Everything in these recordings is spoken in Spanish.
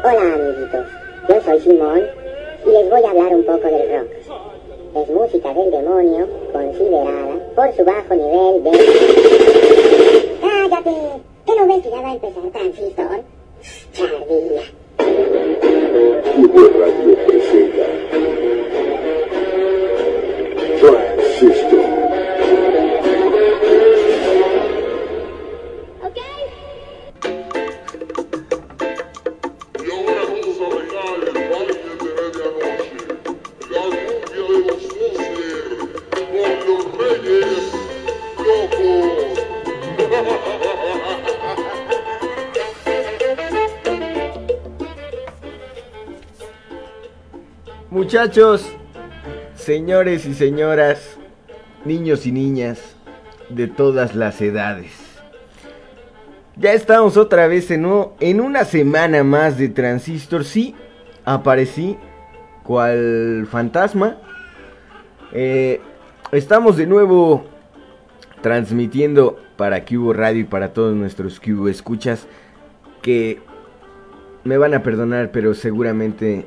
Hola amiguitos, yo soy Simón y les voy a hablar un poco del rock. Es música del demonio considerada por su bajo nivel de... ¡Cállate! ¿Qué no ves que ya va a empezar Transistor? Chardilla. Cubo Radio presenta Muchachos, señores y señoras, niños y niñas de todas las edades. Ya estamos otra vez en, en una semana más de Transistor. Sí, aparecí cual fantasma. Eh, estamos de nuevo transmitiendo para Cubo Radio y para todos nuestros Cubo escuchas que me van a perdonar, pero seguramente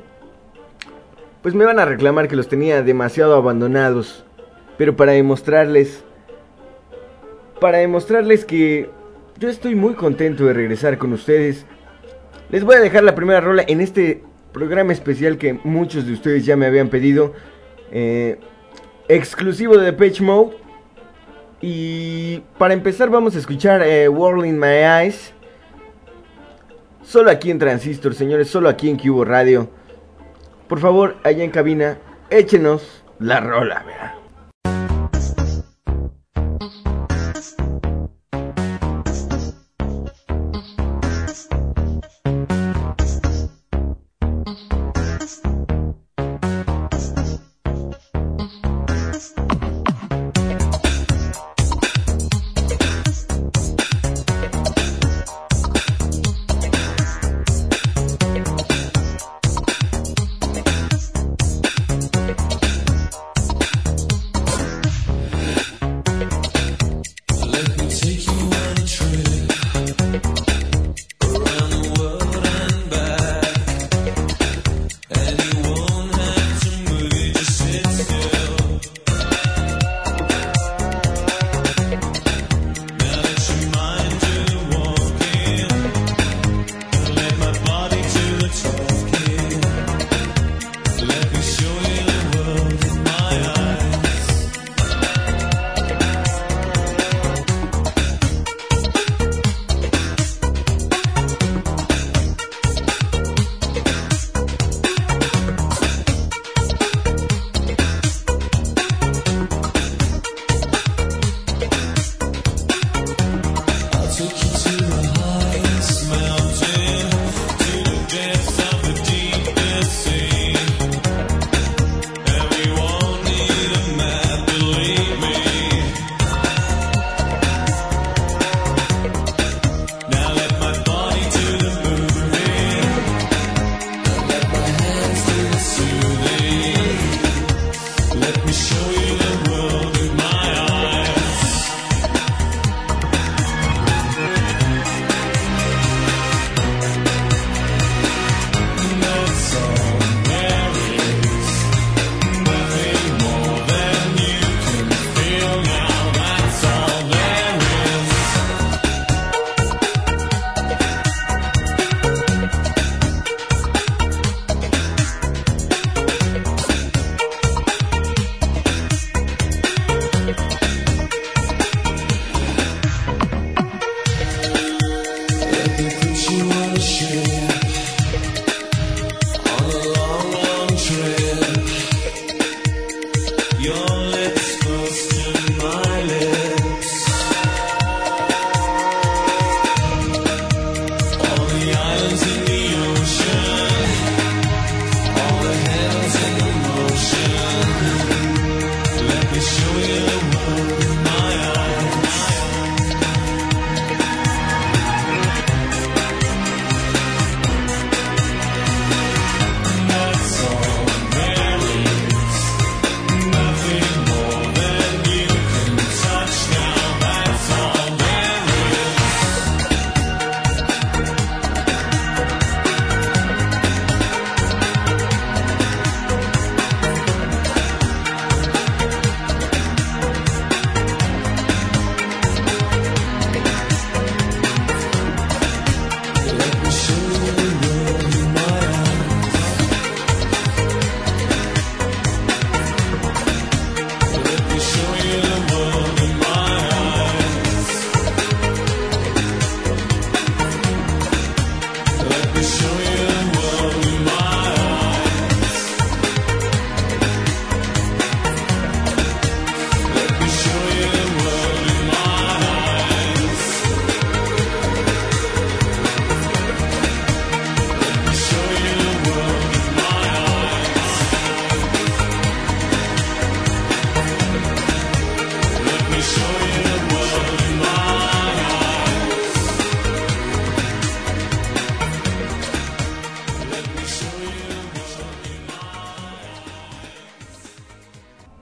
pues me van a reclamar que los tenía demasiado abandonados. Pero para demostrarles, para demostrarles que yo estoy muy contento de regresar con ustedes, les voy a dejar la primera rola en este programa especial que muchos de ustedes ya me habían pedido, eh, exclusivo de Depeche Mode. Y para empezar vamos a escuchar eh, World in My Eyes. Solo aquí en Transistor, señores, solo aquí en Cubo Radio. Por favor, allá en cabina, échenos la rola, ¿verdad?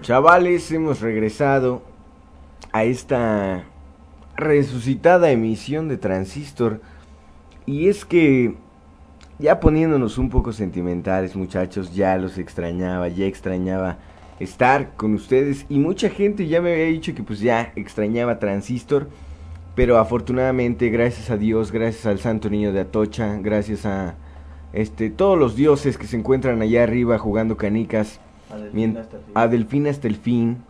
Chavales, hemos regresado a esta resucitada emisión de Transistor. Y es que, ya poniéndonos un poco sentimentales, muchachos, ya los extrañaba, ya extrañaba estar con ustedes. Y mucha gente ya me había dicho que pues ya extrañaba Transistor. Pero afortunadamente, gracias a Dios, gracias al Santo Niño de Atocha, gracias a este todos los dioses que se encuentran allá arriba jugando canicas a Delfín hasta el fin.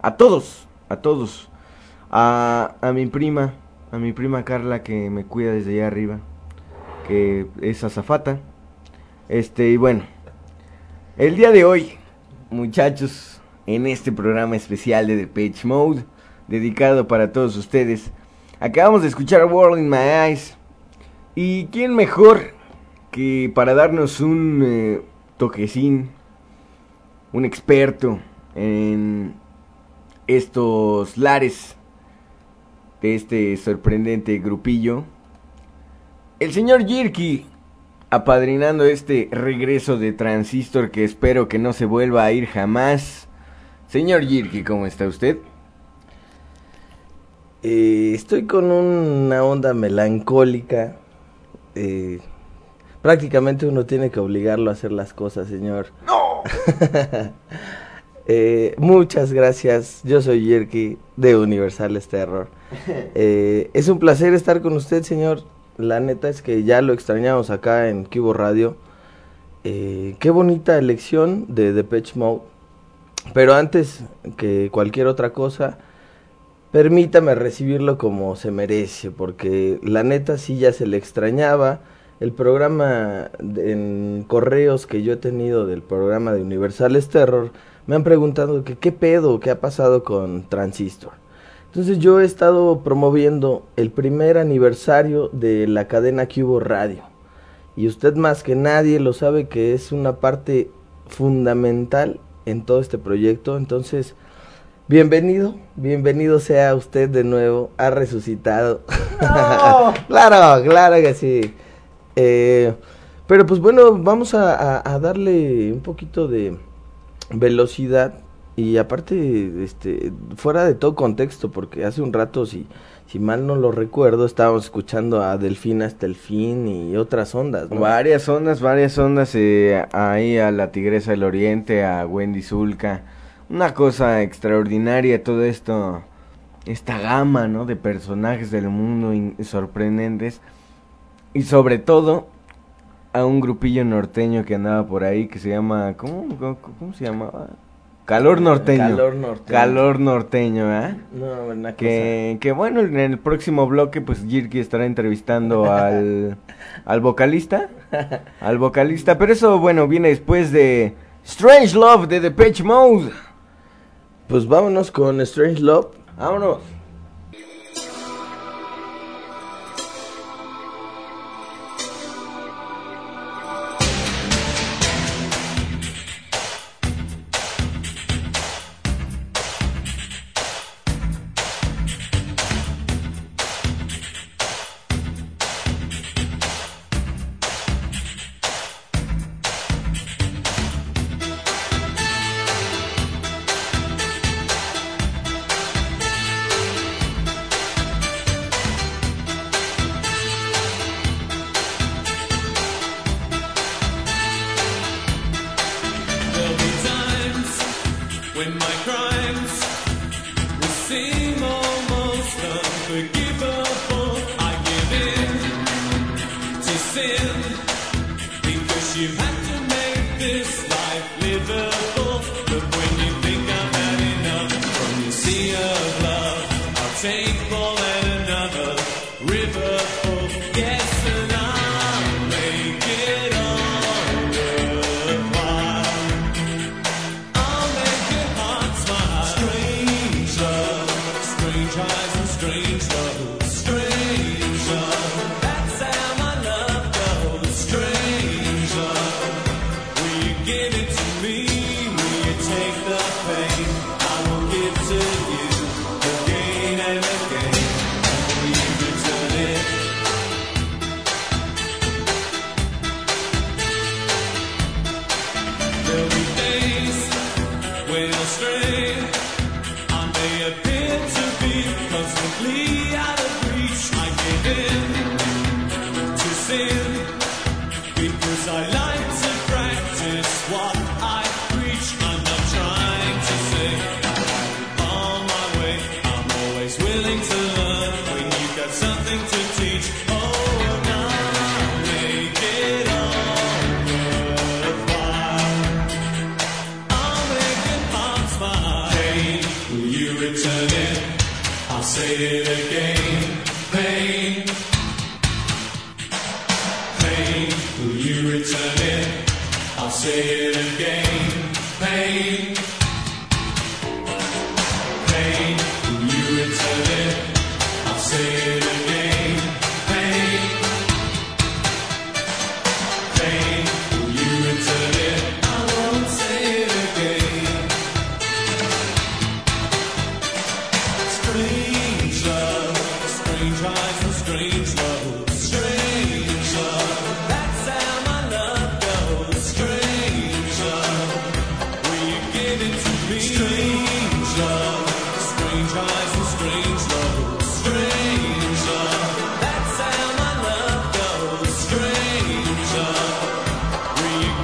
A todos, a todos. A, a mi prima, a mi prima Carla que me cuida desde allá arriba. Que es azafata. Este, y bueno. El día de hoy, muchachos, en este programa especial de The Page Mode, dedicado para todos ustedes, acabamos de escuchar World in My Eyes. ¿Y quién mejor que para darnos un eh, toquecín un experto en estos lares de este sorprendente grupillo. El señor Jirki, apadrinando este regreso de Transistor que espero que no se vuelva a ir jamás. Señor Jirki, ¿cómo está usted? Eh, estoy con una onda melancólica. Eh, prácticamente uno tiene que obligarlo a hacer las cosas, señor. ¡No! Eh, muchas gracias. Yo soy Yerky de Universales Terror. Eh, es un placer estar con usted, señor. La neta es que ya lo extrañamos acá en Cubo Radio. Eh, qué bonita elección de Depeche Mode. Pero antes que cualquier otra cosa, permítame recibirlo como se merece, porque la neta sí ya se le extrañaba el programa en correos que yo he tenido del programa de Universales Terror, me han preguntado que qué pedo, qué ha pasado con Transistor. Entonces yo he estado promoviendo el primer aniversario de la cadena Cubo Radio. Y usted más que nadie lo sabe que es una parte fundamental en todo este proyecto. Entonces, bienvenido, bienvenido sea usted de nuevo, ha resucitado. claro, claro que sí. Eh, pero pues bueno, vamos a, darle un poquito de velocidad y aparte, este, fuera de todo contexto, porque hace un rato, si, si mal no lo recuerdo, estábamos escuchando a Delfín hasta el fin y otras ondas, Varias ondas, varias ondas, eh, ahí a la Tigresa del Oriente, a Wendy Zulka. Una cosa extraordinaria todo esto, esta gama, ¿no? De personajes del mundo sorprendentes y sobre todo a un grupillo norteño que andaba por ahí que se llama ¿cómo, cómo, se llamaba? Calor norteño. Calor norteño. Calor norteño, ¿eh? No, una que, que bueno, en el próximo bloque pues Jirki estará entrevistando al al vocalista, al vocalista, pero eso bueno, viene después de Strange Love de The Pitch Mode. Pues vámonos con Strange Love. Vámonos. You've had to make this life live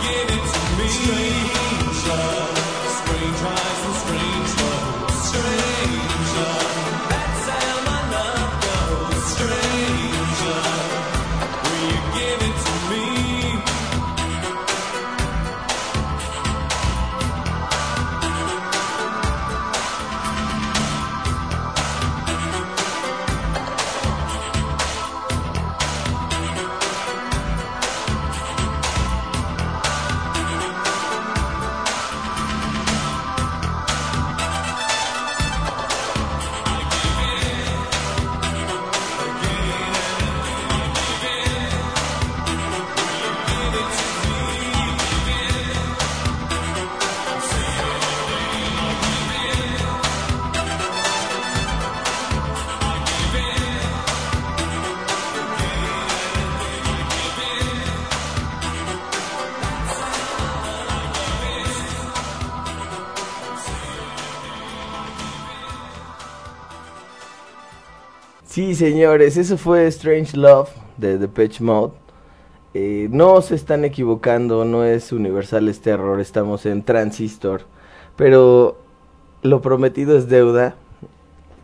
give it to me? Strange Sí, señores, eso fue Strange Love de Depeche Mode. Eh, no se están equivocando, no es Universal es Terror, estamos en Transistor. Pero lo prometido es deuda.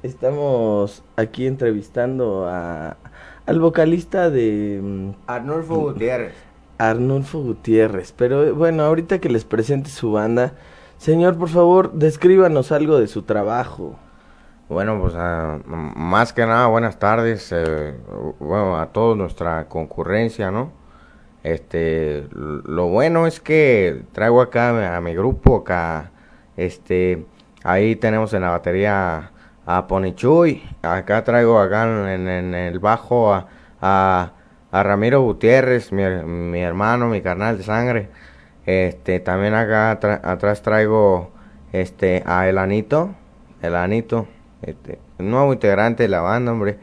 Estamos aquí entrevistando a, al vocalista de mm, Arnulfo Gutiérrez. Arnulfo Gutiérrez. Pero eh, bueno, ahorita que les presente su banda, señor, por favor, descríbanos algo de su trabajo. Bueno, pues ah, más que nada, buenas tardes, eh, bueno, a toda nuestra concurrencia, ¿no? Este, lo bueno es que traigo acá a mi- grupo, acá, este, ahí tenemos en la batería a Ponichuy, acá traigo acá en, en el bajo a, a, a Ramiro Gutiérrez, mi, mi hermano, mi carnal de sangre, este, también acá atra- atrás traigo, este, a Elanito, Elanito, este, un nuevo integrante de la banda, hombre.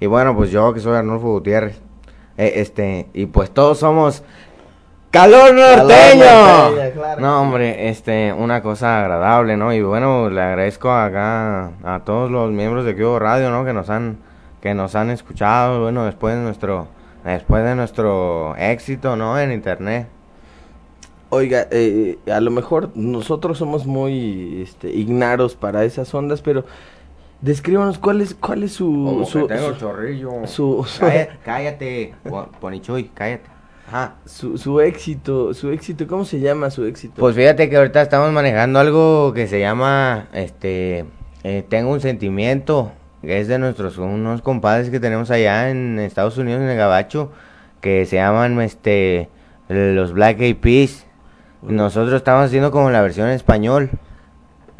Y bueno, pues yo que soy Arnulfo Gutiérrez. eh, este, y pues todos somos calor norteño. norteño, claro. No, hombre, este, una cosa agradable, ¿no? Y bueno, le agradezco acá a todos los miembros de Cubo Radio, ¿no? Que nos han, que nos han escuchado, bueno, después de nuestro, después de nuestro éxito, ¿no? En internet. Oiga, eh, a lo mejor nosotros somos muy este, ignaros para esas ondas, pero descríbanos cuál es, cuál es su, su, su- chorrillo. su- su- Cállate, cállate, Ponichuy, cállate. Ajá. su, su éxito, su éxito, ¿cómo se llama su éxito? Pues fíjate que ahorita estamos manejando algo que se llama, este, eh, tengo un sentimiento, que es de nuestros, unos compadres que tenemos allá en Estados Unidos, en el Gabacho, que se llaman, este, los Black Eyed Peas. Nosotros estamos haciendo como la versión en español.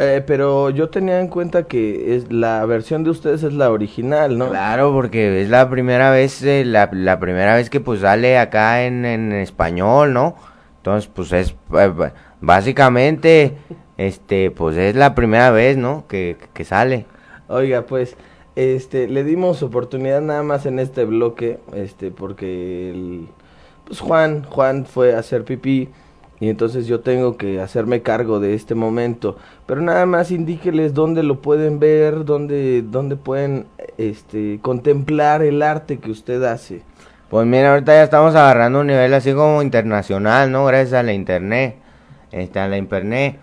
Eh, pero yo tenía en cuenta que es la versión de ustedes es la original, ¿no? Claro, porque es la primera vez, eh, la, la primera vez que pues sale acá en, en español, ¿no? Entonces, pues es, eh, básicamente, este, pues es la primera vez, ¿no? Que, que sale. Oiga, pues, este, le dimos oportunidad nada más en este bloque, este, porque el, pues Juan, Juan fue a hacer pipí y entonces yo tengo que hacerme cargo de este momento. Pero nada más indíqueles dónde lo pueden ver, dónde, dónde pueden este, contemplar el arte que usted hace. Pues mira, ahorita ya estamos agarrando un nivel así como internacional, ¿no? Gracias a la internet, a la internet.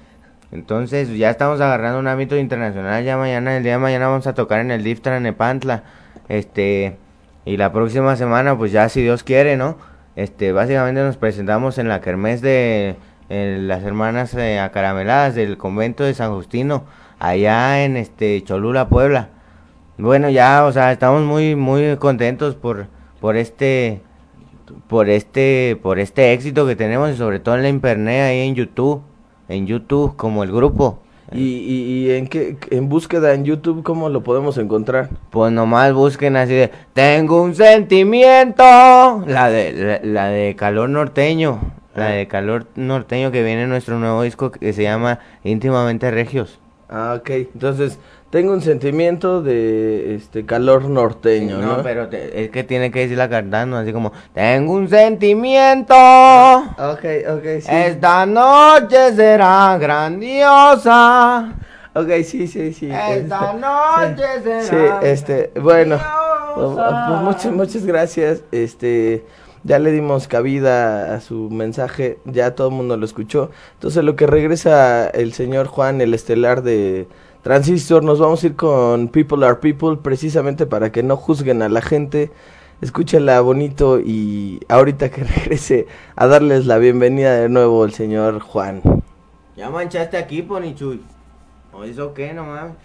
Entonces ya estamos agarrando un ámbito internacional. Ya mañana, el día de mañana vamos a tocar en el Diftra Nepantla. Este, y la próxima semana, pues ya si Dios quiere, ¿no? Este, básicamente nos presentamos en la kermés de las hermanas eh, acarameladas del convento de San Justino, allá en este Cholula, Puebla. Bueno, ya, o sea, estamos muy muy contentos por por este por este por este éxito que tenemos y sobre todo en la internet ahí en YouTube, en YouTube como el grupo. ¿Y, y, y en qué en búsqueda en YouTube cómo lo podemos encontrar? Pues nomás busquen así de Tengo un sentimiento, la de la, la de calor norteño, la de calor norteño que viene en nuestro nuevo disco que se llama íntimamente regios. Ah, ok. Entonces, tengo un sentimiento de este calor norteño, ¿no? No, pero te- es que tiene que decirla cantando así como Tengo un sentimiento. Ok, ok, sí. Esta noche será grandiosa. Ok, sí, sí, sí. Esta este, noche será. Sí, este, bueno, pues muchas, muchas gracias. Este, ya le dimos cabida a su mensaje, ya todo el mundo lo escuchó. Entonces, lo que regresa el señor Juan, el estelar de Transistor, nos vamos a ir con People Are People, precisamente para que no juzguen a la gente. Escúchala bonito y ahorita que regrese a darles la bienvenida de nuevo el señor Juan. Ya manchaste aquí, Ponichuy. ¿O eso qué, no mames?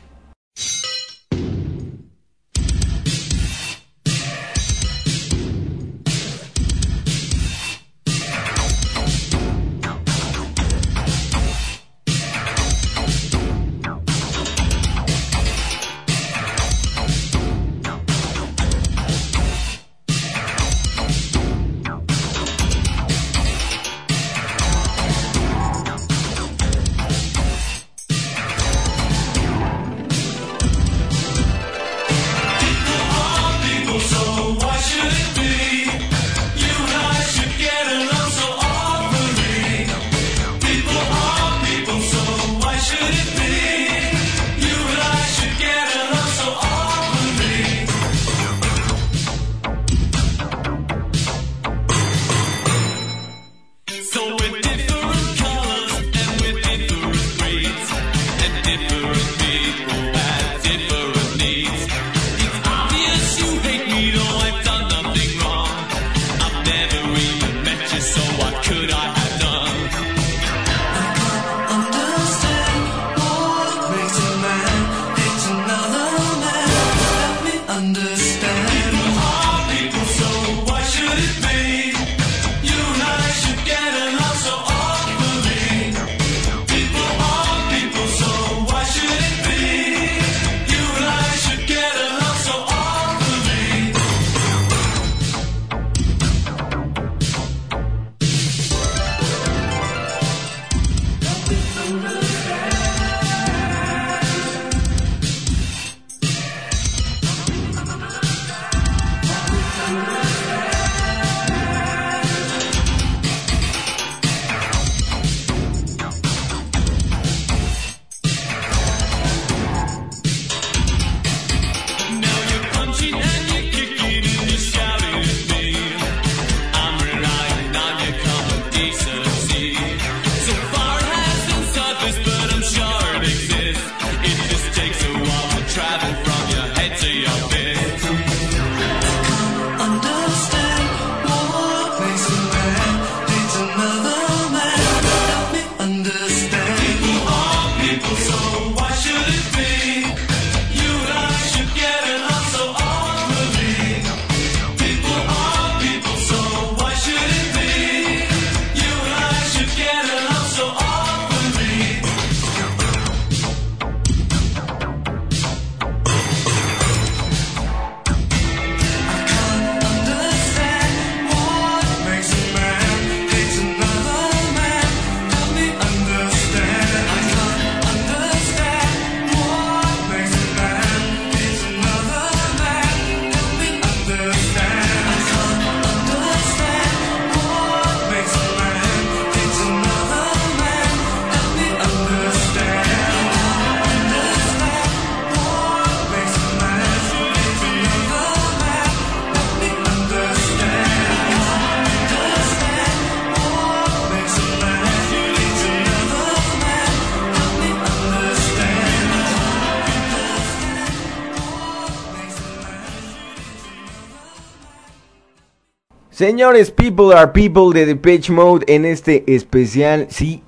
Señores, People Are People de Depeche Mode en este especial. Sí,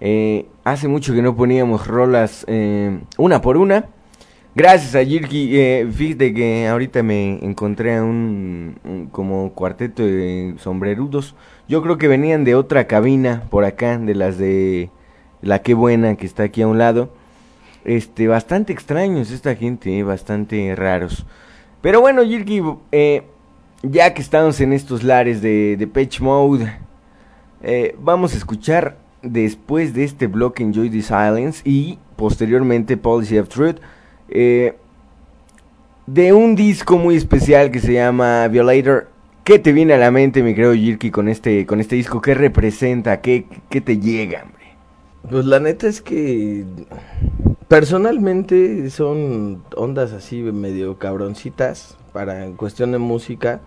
eh, hace mucho que no poníamos rolas eh, una por una. Gracias a Jirki. Eh, fíjate que ahorita me encontré a un, como cuarteto de sombrerudos. Yo creo que venían de otra cabina por acá, de las de la que buena que está aquí a un lado. Este, bastante extraños esta gente, bastante raros. Pero bueno, Jirki, ya que estamos en estos lares de, de Mode, eh, vamos a escuchar después de este bloque Enjoy the Silence y posteriormente Policy of Truth eh, de un disco muy especial que se llama Violator. ¿Qué te viene a la mente, mi querido Jirki, con este, con este disco? ¿Qué representa? ¿Qué, qué te llega, hombre? Pues la neta es que personalmente son ondas así medio cabroncitas para en cuestión de música.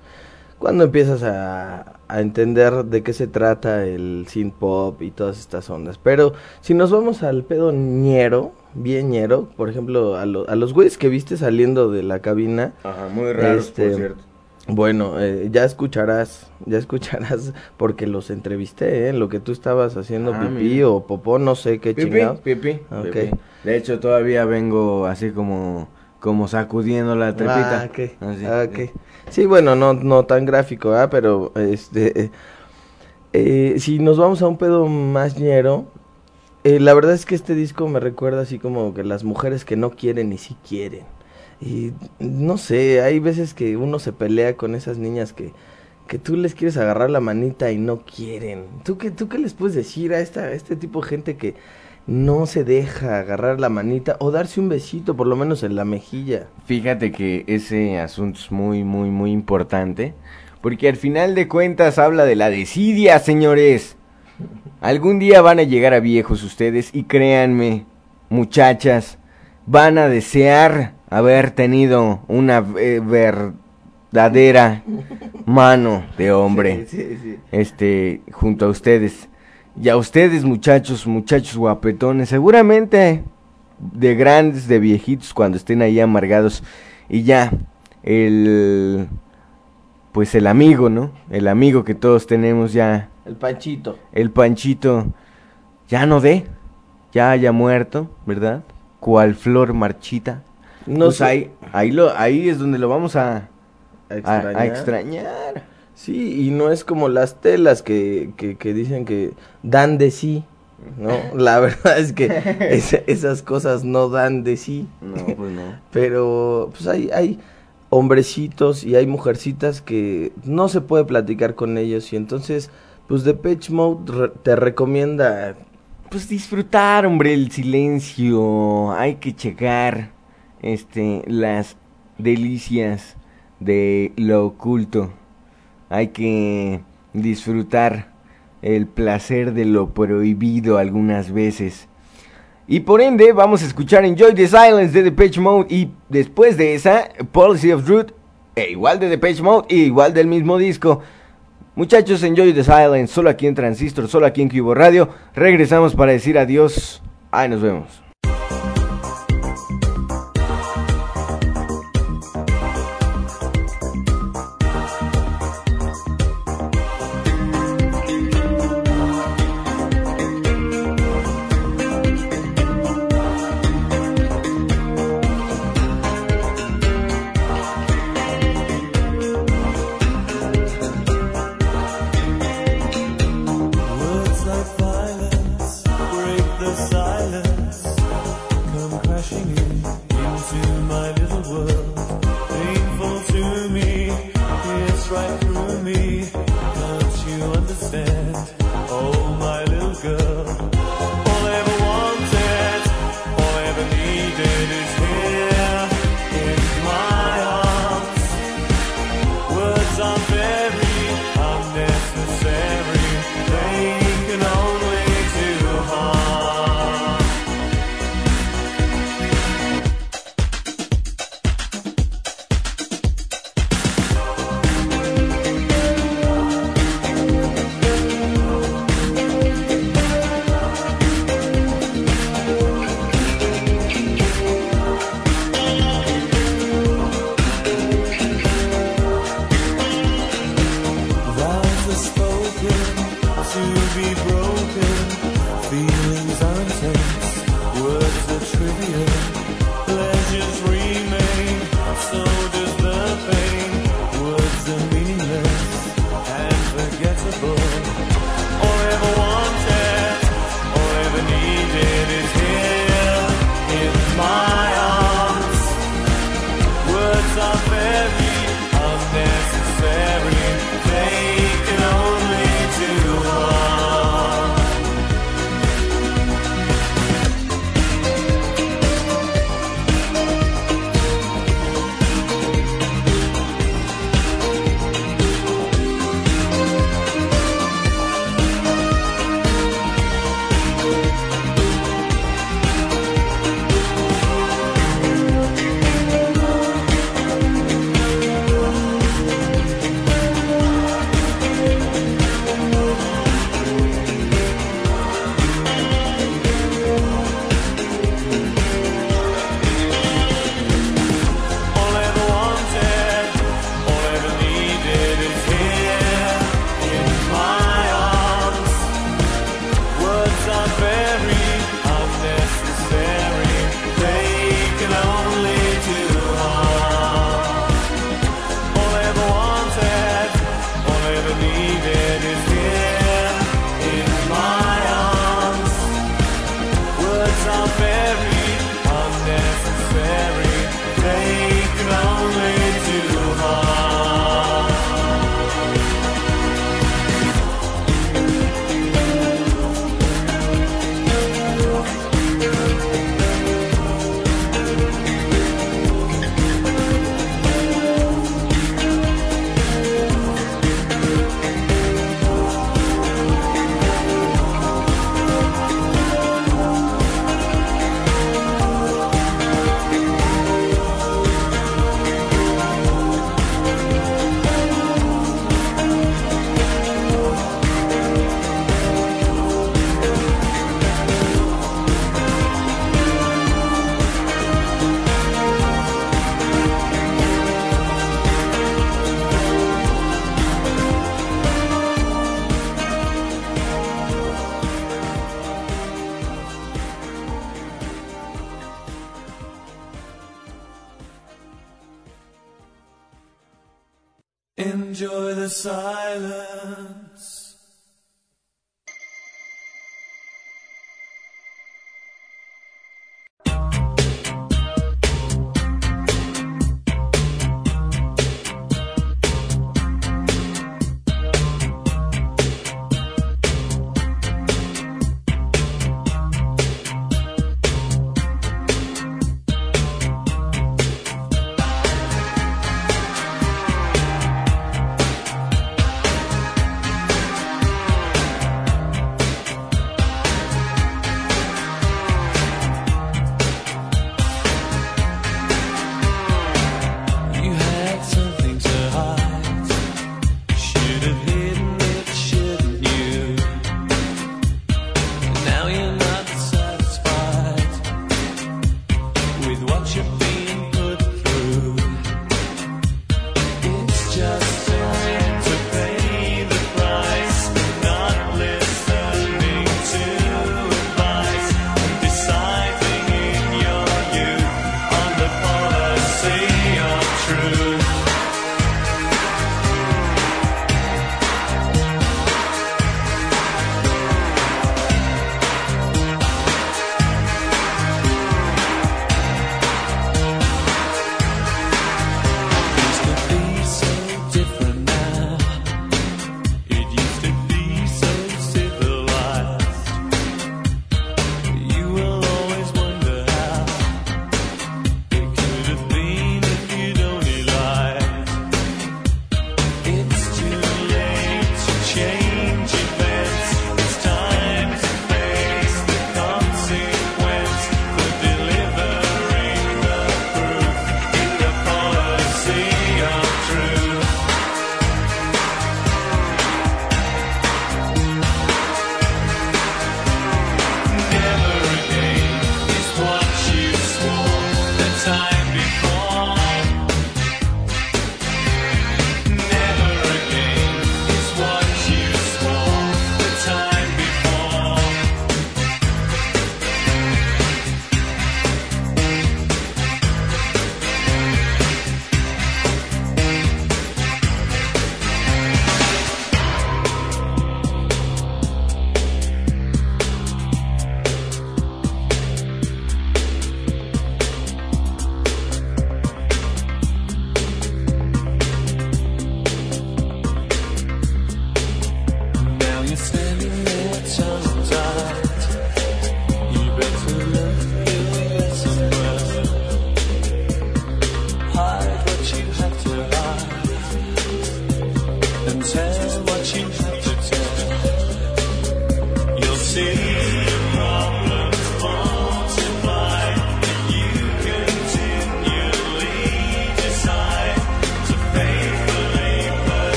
Cuando empiezas a, a entender de qué se trata el synth pop y todas estas ondas. Pero si nos vamos al pedo ñero, bien ñero, por ejemplo, a, lo- a los güeyes que viste saliendo de la cabina, Ajá, muy raros, por cierto. bueno, eh, ya escucharás, ya escucharás, porque los entrevisté, ¿eh? Lo que tú estabas haciendo Ah, pipí mira. o popó, no sé qué Pipi, chingados. pipi, Ok. pipi. De hecho, todavía vengo así como, como sacudiendo la trepita. Ah, ok. Así, Ah, sí. Sí, bueno, no, no tan gráfico, ¿ah? Pero, este, eh, eh, si nos vamos a un pedo más ñero, eh, la verdad es que este disco me recuerda así como que las mujeres que no quieren ni si quieren. Y no sé, hay veces que uno se pelea con esas niñas que, que tú les quieres agarrar la manita y no quieren. ¿Tú qué, tú qué les puedes decir a, esta, a este tipo de gente que no se deja agarrar la manita o darse un besito, por lo menos en la mejilla? Fíjate que ese asunto es muy, muy, muy importante. Porque al final de cuentas habla de la desidia, señores. Algún día van a llegar a viejos ustedes y créanme, muchachas, van a desear haber tenido una eh, verdadera mano de hombre. Sí, sí, sí. este, junto a ustedes. Y a ustedes, muchachos, muchachos guapetones, seguramente de grandes, de viejitos, cuando estén ahí amargados. Y ya, el, pues el amigo, ¿no? El amigo que todos tenemos ya, El panchito. el Panchito, ya no dé, ya haya muerto, ¿verdad? Cual flor marchita. No pues sé. ahí, ahí, lo, ahí es donde lo vamos a, A a- extrañar. a extrañar. Sí, y no es como las telas que, que, que dicen que dan de sí, ¿no? La verdad es que es- esas cosas no dan de sí. No, pues no. Pero pues hay, hay hombrecitos y hay mujercitas que no se puede platicar con ellos y entonces pues Depeche Mode re- te recomienda Pues disfrutar, hombre, el silencio. Hay que checar este las delicias de lo oculto. Hay que disfrutar el placer de lo prohibido algunas veces. Y por ende vamos a escuchar Enjoy the Silence de Depeche Mode y después de esa Policy of Truth e igual de Depeche Mode y igual del mismo disco. Muchachos, Enjoy the Silence, solo aquí en Transistor, solo aquí en Cubo Radio. Regresamos para decir adiós. Ahí nos vemos.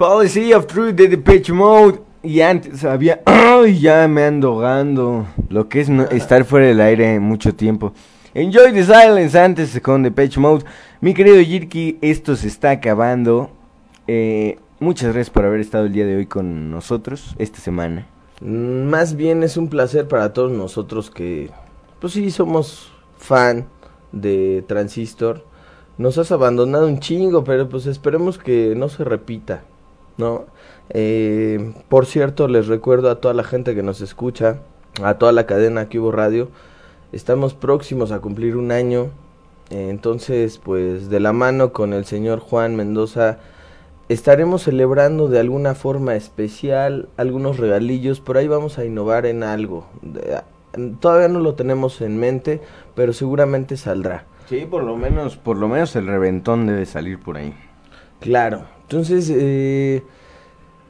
Policy of Truth de Depeche Mode. Y antes había. ¡Ay! Ya me ando ahogando. Lo que es estar fuera del aire mucho tiempo. Enjoy the silence antes con Depeche Mode. Mi querido Jirki, esto se está acabando. Eh, muchas gracias por haber estado el día de hoy con nosotros esta semana. Mm, Más bien es un placer para todos nosotros que, pues sí, somos fan de Transistor. Nos has abandonado un chingo, pero pues esperemos que no se repita, ¿no? Eh, por cierto, les recuerdo a toda la gente que nos escucha, a toda la cadena Cubo Radio, estamos próximos a cumplir un año. entonces, pues de la mano con el señor Juan Mendoza, estaremos celebrando de alguna forma especial algunos regalillos, por ahí vamos a innovar en algo. Todavía no lo tenemos en mente, pero seguramente saldrá. Sí, por lo menos, por lo menos el reventón debe salir por ahí. Claro. Entonces, eh,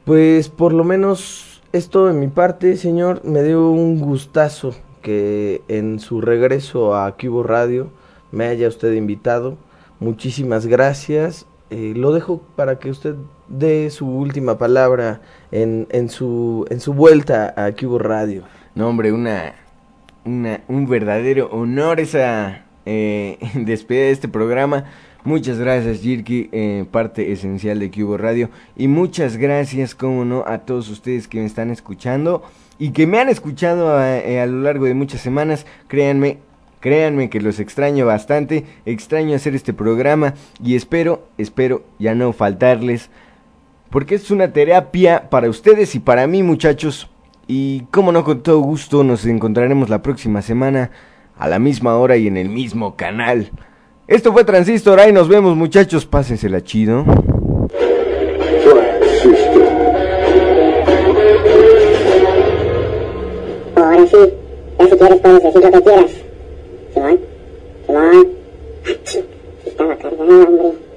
pues por lo menos esto de mi parte, señor, me dio un gustazo que en su regreso a Cubo Radio me haya usted invitado. Muchísimas gracias. Eh, lo dejo para que usted dé su última palabra en, en, su, en su vuelta a Cubo Radio. No, hombre, una, una, un verdadero honor esa eh, despedida de este programa. Muchas gracias, Jirki, eh, parte esencial de Cubo Radio. Y muchas gracias, como no, a todos ustedes que me están escuchando y que me han escuchado a, eh, a lo largo de muchas semanas. Créanme, créanme que los extraño bastante. Extraño hacer este programa y espero, espero ya no faltarles. Porque es una terapia para ustedes y para mí, muchachos. Y como no, con todo gusto nos encontraremos la próxima semana a la misma hora y en el mismo canal. Esto fue Transistor, ahí nos vemos muchachos, pásensela chido. Transistor. Ahora sí, ya si quieres puedes decir lo que quieras. Simón, Simón. Estaba cargado, hombre.